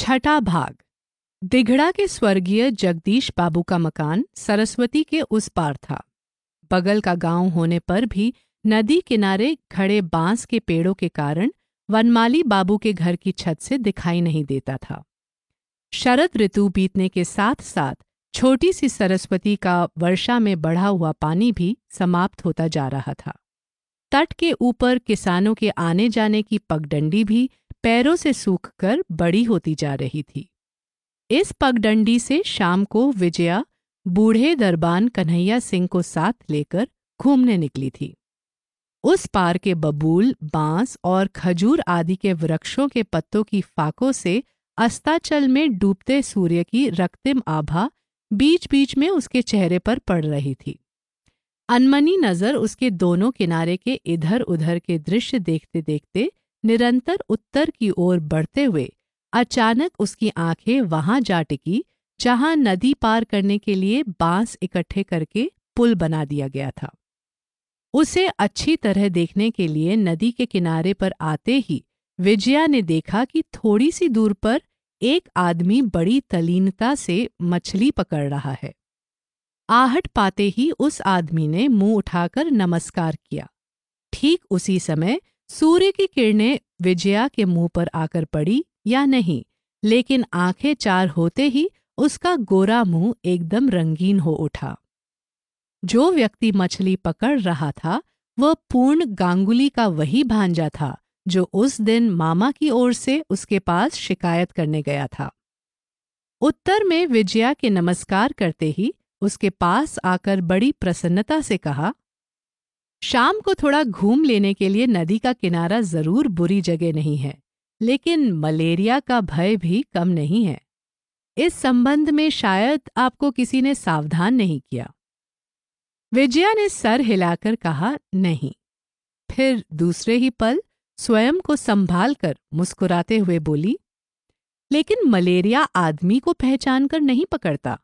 छठा भाग। दिघड़ा के स्वर्गीय जगदीश बाबू का मकान सरस्वती के उस पार था। बगल का गाँव होने पर भी नदी किनारे खड़े बाँस के पेड़ों के कारण वनमाली बाबू के घर की छत से दिखाई नहीं देता था। शरद ऋतु बीतने के साथ साथ छोटी सी सरस्वती का वर्षा में बढ़ा हुआ पानी भी समाप्त होता जा रहा था। तट के ऊपर किसानों के आने जाने की पगडंडी भी पैरों से सूखकर बड़ी होती जा रही थी। इस पगडंडी से शाम को विजया, बूढ़े दरबान कन्हैया सिंह को साथ लेकर घूमने निकली थी। उस पार के बबूल, बाँस और खजूर आदि के वृक्षों के पत्तों की फाकों से अस्ताचल में डूबते सूर्य की रक्तिम आभा बीच बीच में उसके चेहरे पर पड़ रही थी। अनमनी नज़र उसके दोनों किनारे के इधर उधर के दृश्य देखते देखते निरंतर उत्तर की ओर बढ़ते हुए अचानक उसकी आँखें वहाँ जा टिकी, जहाँ नदी पार करने के लिए बाँस इकट्ठे करके पुल बना दिया गया था। उसे अच्छी तरह देखने के लिए नदी के किनारे पर आते ही विजया ने देखा कि थोड़ी सी दूर पर एक आदमी बड़ी तलीनता से मछली पकड़ रहा है। आहट पाते ही उस आदमी ने मुँह उठाकर नमस्कार किया। ठीक उसी समय सूर्य की किरणें विजया के मुँह पर आकर पड़ी या नहीं, लेकिन आँखें चार होते ही उसका गोरा मुँह एकदम रंगीन हो उठा। जो व्यक्ति मछली पकड़ रहा था, वह पूर्ण गांगुली का वही भांजा था, जो उस दिन मामा की ओर से उसके पास शिकायत करने गया था। उत्तर में विजया के नमस्कार करते ही उसके पास आकर बड़ी प्रसन्नता से कहा, शाम को थोड़ा घूम लेने के लिए नदी का किनारा ज़रूर बुरी जगह नहीं है, लेकिन मलेरिया का भय भी कम नहीं है। इस संबंध में शायद आपको किसी ने सावधान नहीं किया विजया ने सर हिलाकर कहा, नहीं। फिर दूसरे ही पल स्वयं को संभाल कर मुस्कुराते हुए बोली, लेकिन मलेरिया आदमी को पहचान कर नहीं पकड़ता।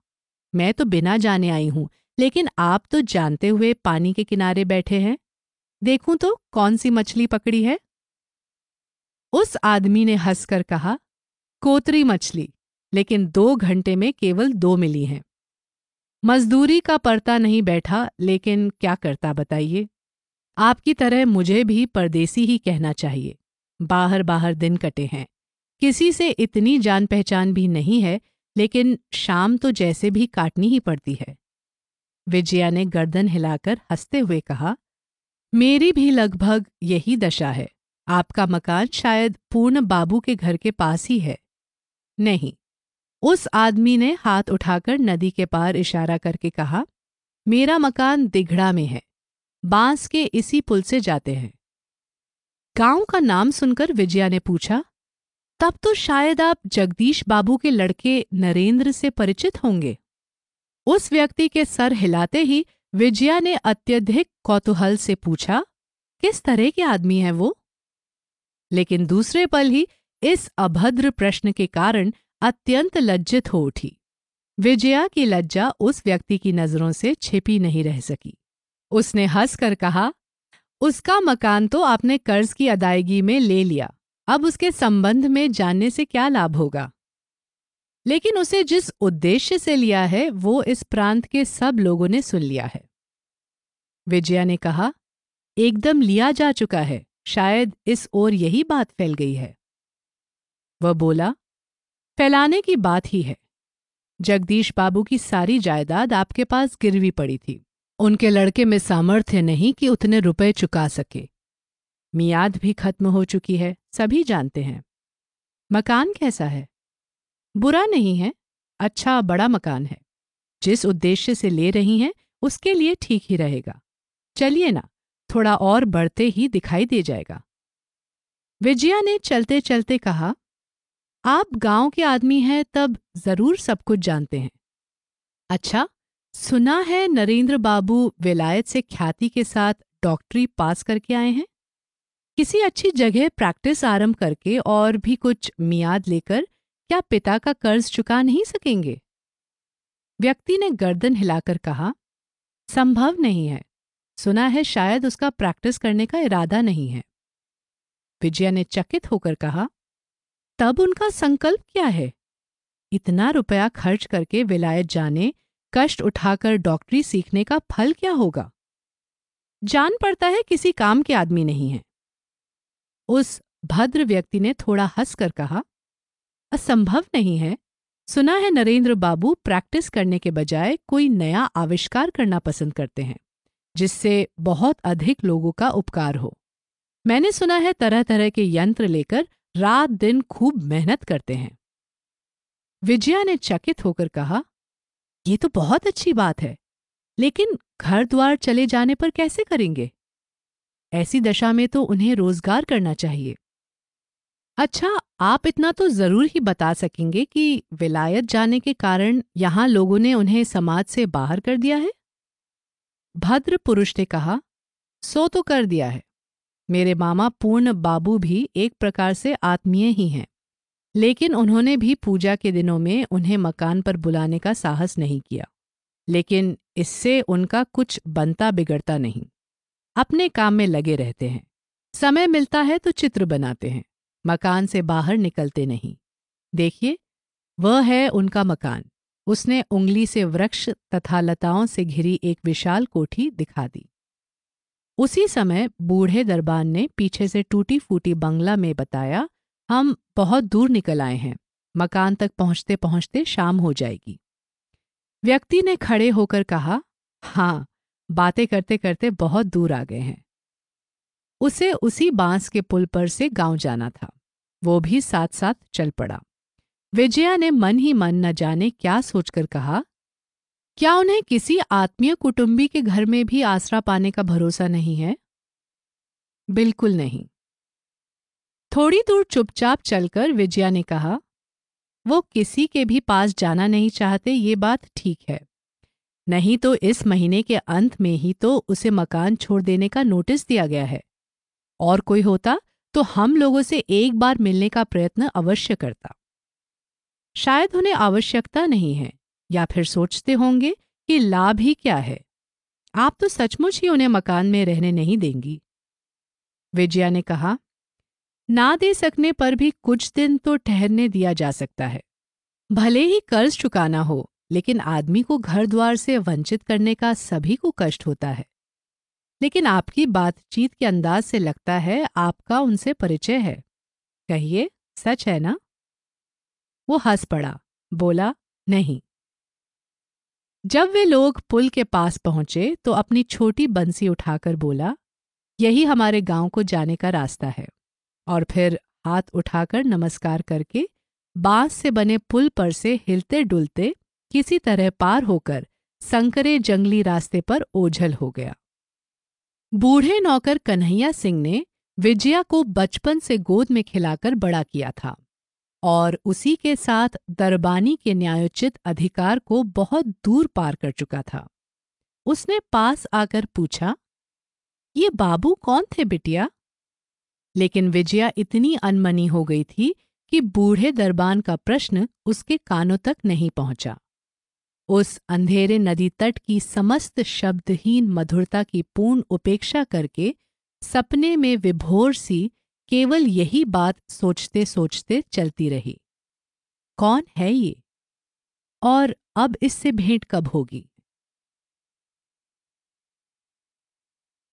मैं तो बिना जाने आई हूँ, लेकिन आप तो जानते हुए पानी के किनारे बैठे हैं। देखूँ तो कौन सी मछली पकड़ी है? उस आदमी ने हंसकर कहा, कोतरी मछली, लेकिन दो घंटे में केवल दो मिली हैं। मजदूरी का परता नहीं बैठा, लेकिन क्या करता बताइए? आपकी तरह मुझे भी परदेसी ही कहना चाहिए। बाहर बाहर दिन कटे हैं। किसी से इतनी जान पहचान भी नहीं है लेकिन शाम तो जैसे भी काटनी ही पड़ती है। विजया ने गर्दन हिलाकर हँसते हुए कहा, मेरी भी लगभग यही दशा है। आपका मकान शायद पूर्ण बाबू के घर के पास ही है। नहीं। उस आदमी ने हाथ उठाकर नदी के पार इशारा करके कहा, मेरा मकान दिघड़ा में है। बाँस के इसी पुल से जाते हैं। गाँव का नाम सुनकर विजया ने पूछा तब तो शायद आप जगदीश बाबू के लड़के नरेंद्र से परिचित होंगे। उस व्यक्ति के सर हिलाते ही विजया ने अत्यधिक कौतूहल से पूछा, किस तरह के आदमी है वो? लेकिन दूसरे पल ही इस अभद्र प्रश्न के कारण अत्यंत लज्जित हो उठी। विजया की लज्जा उस व्यक्ति की नज़रों से छिपी नहीं रह सकी। उसने हंसकर कहा, उसका मकान तो आपने कर्ज की अदायगी में ले लिया। अब उसके संबंध में जानने से क्या लाभ होगा? लेकिन उसे जिस उद्देश्य से लिया है, वो इस प्रांत के सब लोगों ने सुन लिया है। विजया ने कहा, एकदम लिया जा चुका है, शायद इस ओर यही बात फैल गई है। वह बोला, फैलाने की बात ही है। जगदीश बाबू की सारी जायदाद आपके पास गिरवी पड़ी थी। उनके लड़के में सामर्थ्य नहीं कि उतने रुपए चुका सके। मियाद भी खत्म हो चुकी है, सभी जानते हैं। मकान कैसा है? बुरा नहीं है अच्छा बड़ा मकान है। जिस उद्देश्य से ले रही हैं, उसके लिए ठीक ही रहेगा। चलिए ना, थोड़ा और बढ़ते ही दिखाई दे जाएगा। विजया ने चलते चलते कहा, आप गाँव के आदमी हैं, तब ज़रूर सब कुछ जानते हैं। अच्छा सुना है नरेंद्र बाबू विलायत से ख्याति के साथ डॉक्टरी पास करके आए हैं? किसी अच्छी जगह प्रैक्टिस आरंभ करके और भी कुछ मियाद लेकर क्या पिता का कर्ज चुका नहीं सकेंगे? व्यक्ति ने गर्दन हिलाकर कहा, संभव नहीं है। सुना है शायद उसका प्रैक्टिस करने का इरादा नहीं है। विजया ने चकित होकर कहा, तब उनका संकल्प क्या है? इतना रुपया खर्च करके विलायत जाने, कष्ट उठाकर डॉक्टरी सीखने का फल क्या होगा? जान पड़ता है किसी काम के आदमी नहीं है। उस भद्र व्यक्ति ने थोड़ा हंसकर कहा, असंभव नहीं है। सुना है नरेंद्र बाबू प्रैक्टिस करने के बजाय कोई नया आविष्कार करना पसंद करते हैं, जिससे बहुत अधिक लोगों का उपकार हो। मैंने सुना है तरह तरह के यंत्र लेकर रात दिन खूब मेहनत करते हैं। विजया ने चकित होकर कहा, ये तो बहुत अच्छी बात है, लेकिन घर द्वार चले जाने पर कैसे करेंगे? ऐसी दशा में तो उन्हें रोज़गार करना चाहिए। अच्छा आप इतना तो ज़रूर ही बता सकेंगे कि विलायत जाने के कारण यहाँ लोगों ने उन्हें समाज से बाहर कर दिया है? भद्र पुरुष ने कहा, सो तो कर दिया है। मेरे मामा पूर्ण बाबू भी एक प्रकार से आत्मीय ही हैं, लेकिन उन्होंने भी पूजा के दिनों में उन्हें मकान पर बुलाने का साहस नहीं किया। लेकिन इससे उनका कुछ बनता बिगड़ता नहीं। अपने काम में लगे रहते हैं। समय मिलता है तो चित्र बनाते हैं। मकान से बाहर निकलते नहीं। देखिए, वह है उनका मकान। उसने उंगली से वृक्ष तथा लताओं से घिरी एक विशाल कोठी दिखा दी। उसी समय बूढ़े दरबान ने पीछे से टूटी फूटी बंगला में बताया, हम बहुत दूर निकल आए हैं। मकान तक पहुँचते पहुँचते शाम हो जाएगी। व्यक्ति ने खड़े होकर कहा हाँ बातें करते करते बहुत दूर आ गए हैं। उसे उसी बाँस के पुल पर से गाँव जाना था। वो भी साथ साथ चल पड़ा। विजया ने मन ही मन न जाने क्या सोचकर कहा, क्या उन्हें किसी आत्मीय कुटुंबी के घर में भी आसरा पाने का भरोसा नहीं है? बिल्कुल नहीं। थोड़ी दूर चुपचाप चलकर विजया ने कहा, वो किसी के भी पास जाना नहीं चाहते, ये बात ठीक है। नहीं तो इस महीने के अंत में ही तो उसे मकान छोड़ देने का नोटिस दिया गया है। और कोई होता तो हम लोगों से एक बार मिलने का प्रयत्न अवश्य करता। शायद उन्हें आवश्यकता नहीं है, या फिर सोचते होंगे कि लाभ ही क्या है। आप तो सचमुच ही उन्हें मकान में रहने नहीं देंगी। विजया ने कहा, ना दे सकने पर भी कुछ दिन तो ठहरने दिया जा सकता है। भले ही कर्ज चुकाना हो लेकिन आदमी को घर द्वार से वंचित करने का सभी को कष्ट होता है। लेकिन आपकी बातचीत के अंदाज से लगता है आपका उनसे परिचय है। कहिए, सच है ना? वो हंस पड़ा, बोला, नहीं। जब वे लोग पुल के पास पहुँचे तो अपनी छोटी बंसी उठाकर बोला, यही हमारे गाँव को जाने का रास्ता है। और फिर हाथ उठाकर नमस्कार करके बाँस से बने पुल पर से हिलते डुलते किसी तरह पार होकर संकरे जंगली रास्ते पर ओझल हो गया। बूढ़े नौकर कन्हैया सिंह ने विजया को बचपन से गोद में खिलाकर बड़ा किया था और उसी के साथ दरबानी के न्यायोचित अधिकार को बहुत दूर पार कर चुका था। उसने पास आकर पूछा, ये बाबू कौन थे बिटिया? लेकिन विजया इतनी अनमनी हो गई थी कि बूढ़े दरबान का प्रश्न उसके कानों तक नहीं पहुँचा। उस अंधेरे नदी तट की समस्त शब्दहीन मधुरता की पूर्ण उपेक्षा करके सपने में विभोर सी केवल यही बात सोचते सोचते चलती रही। कौन है ये? और अब इससे भेंट कब होगी?